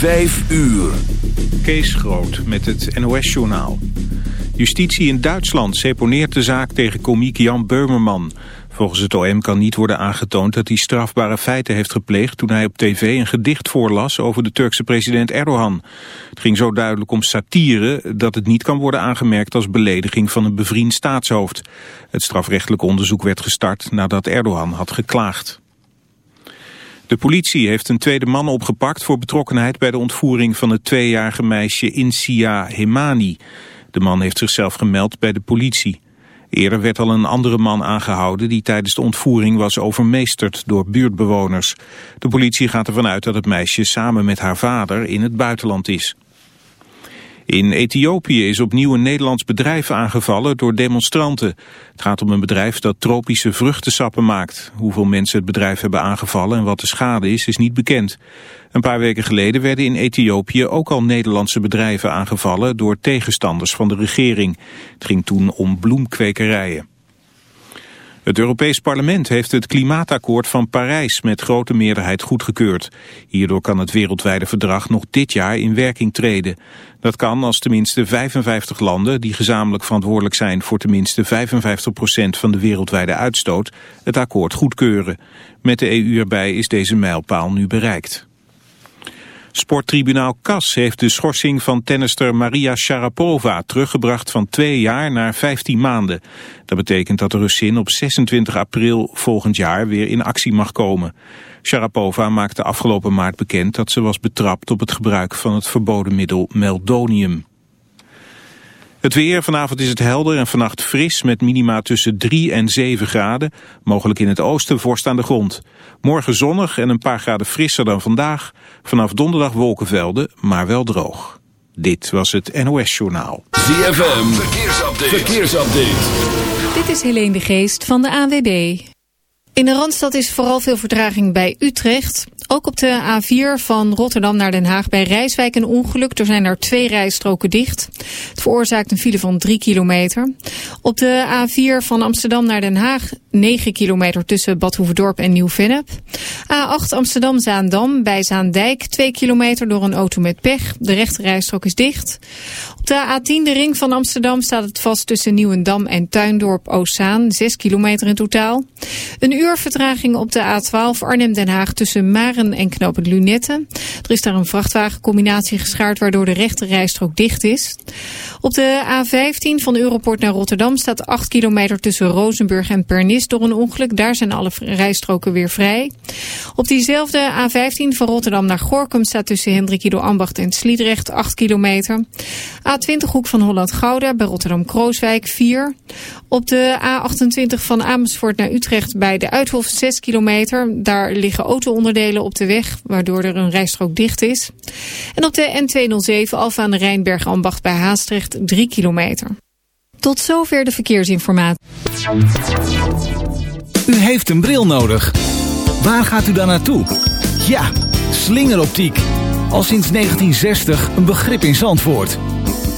Vijf uur. Kees Groot met het NOS-journaal. Justitie in Duitsland seponeert de zaak tegen komiek Jan Beumerman. Volgens het OM kan niet worden aangetoond dat hij strafbare feiten heeft gepleegd... toen hij op tv een gedicht voorlas over de Turkse president Erdogan. Het ging zo duidelijk om satire dat het niet kan worden aangemerkt... als belediging van een bevriend staatshoofd. Het strafrechtelijk onderzoek werd gestart nadat Erdogan had geklaagd. De politie heeft een tweede man opgepakt voor betrokkenheid bij de ontvoering van het tweejarige meisje Insia Hemani. De man heeft zichzelf gemeld bij de politie. Eerder werd al een andere man aangehouden die tijdens de ontvoering was overmeesterd door buurtbewoners. De politie gaat ervan uit dat het meisje samen met haar vader in het buitenland is. In Ethiopië is opnieuw een Nederlands bedrijf aangevallen door demonstranten. Het gaat om een bedrijf dat tropische vruchtensappen maakt. Hoeveel mensen het bedrijf hebben aangevallen en wat de schade is, is niet bekend. Een paar weken geleden werden in Ethiopië ook al Nederlandse bedrijven aangevallen door tegenstanders van de regering. Het ging toen om bloemkwekerijen. Het Europees Parlement heeft het klimaatakkoord van Parijs met grote meerderheid goedgekeurd. Hierdoor kan het wereldwijde verdrag nog dit jaar in werking treden. Dat kan als tenminste 55 landen die gezamenlijk verantwoordelijk zijn voor tenminste 55% van de wereldwijde uitstoot het akkoord goedkeuren. Met de EU erbij is deze mijlpaal nu bereikt. Sporttribunaal CAS heeft de schorsing van tennister Maria Sharapova teruggebracht van twee jaar naar 15 maanden. Dat betekent dat de Russin op 26 april volgend jaar weer in actie mag komen. Sharapova maakte afgelopen maart bekend dat ze was betrapt op het gebruik van het verboden middel meldonium. Het weer, vanavond is het helder en vannacht fris met minima tussen 3 en 7 graden. Mogelijk in het oosten vorst aan de grond. Morgen zonnig en een paar graden frisser dan vandaag. Vanaf donderdag wolkenvelden, maar wel droog. Dit was het NOS Journaal. ZFM, verkeersupdate. verkeersupdate. Dit is Helene de Geest van de AWB. In de Randstad is vooral veel vertraging bij Utrecht. Ook op de A4 van Rotterdam naar Den Haag bij Rijswijk een ongeluk. Er zijn er twee rijstroken dicht. Het veroorzaakt een file van 3 kilometer. Op de A4 van Amsterdam naar Den Haag 9 kilometer tussen Bad Hoeverdorp en Nieuw-Vennep. A8 Amsterdam-Zaandam bij Zaandijk 2 kilometer door een auto met pech. De rechte rijstrook is dicht. De A10 de ring van Amsterdam staat het vast tussen Nieuwendam en Tuindorp-Oostzaan. 6 kilometer in totaal. Een uur vertraging op de A12 Arnhem-Den Haag tussen Maren en Knopend Lunette. Er is daar een vrachtwagencombinatie geschaard waardoor de rechte rijstrook dicht is. Op de A15 van Europort naar Rotterdam staat 8 kilometer tussen Rozenburg en Pernis door een ongeluk. Daar zijn alle rijstroken weer vrij. Op diezelfde A15 van Rotterdam naar Gorkum staat tussen Hendrikido Ambacht en Sliedrecht 8 kilometer. A20 hoek van Holland-Gouda bij Rotterdam-Krooswijk 4. Op de A28 van Amersfoort naar Utrecht bij de Uithof 6 kilometer. Daar liggen auto-onderdelen op de weg, waardoor er een rijstrook dicht is. En op de N207 Alfa aan de Rijnberg-Ambacht bij Haastrecht 3 kilometer. Tot zover de verkeersinformatie. U heeft een bril nodig. Waar gaat u dan naartoe? Ja, slingeroptiek. Al sinds 1960 een begrip in Zandvoort.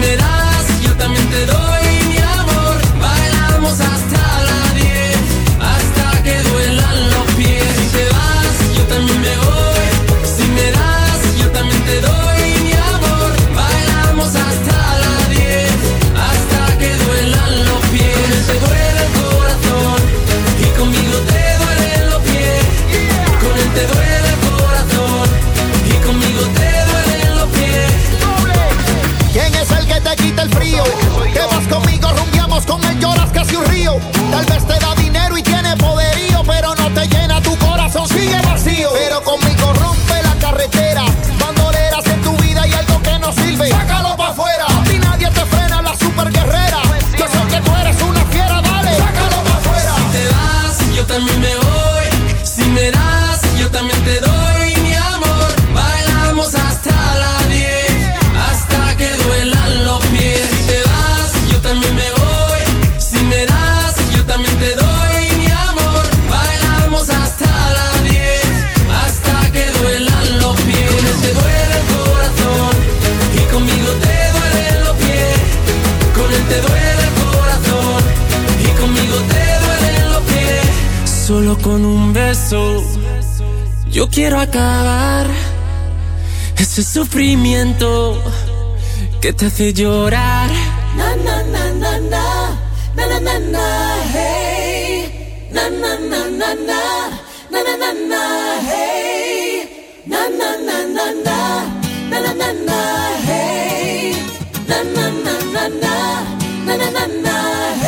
me I. quiero acabar ese sufrimiento que te hace llorar. Na na na na na na na na hey na na na na na na na na na hey na na na na na na na na na hey na na na na na na na na na hey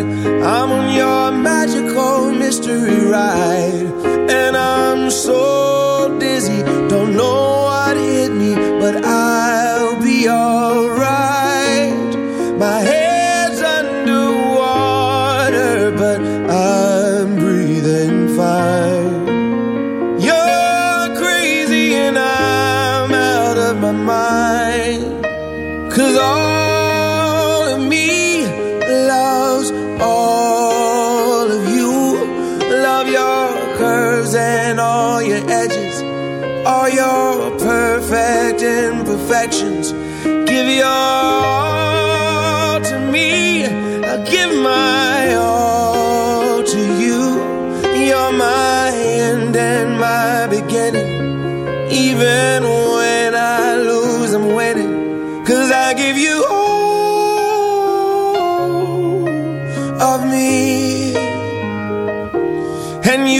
I'm on your magical mystery ride, and I'm so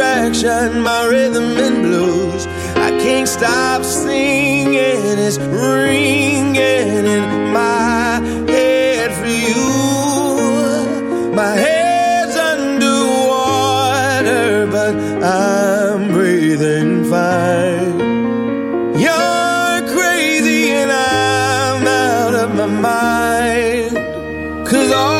distraction, my rhythm and blues. I can't stop singing, it's ringing in my head for you. My head's under water, but I'm breathing fine. You're crazy and I'm out of my mind. Cause all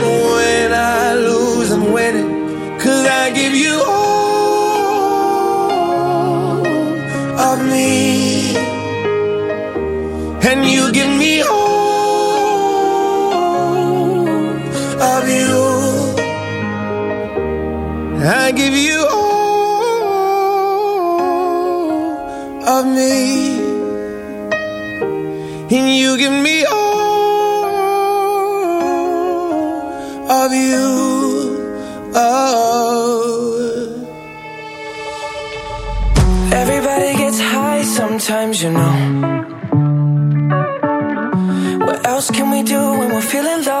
I give you all of me, and you give me all of you. Oh. Everybody gets high sometimes, you know. What else can we do when we're feeling low?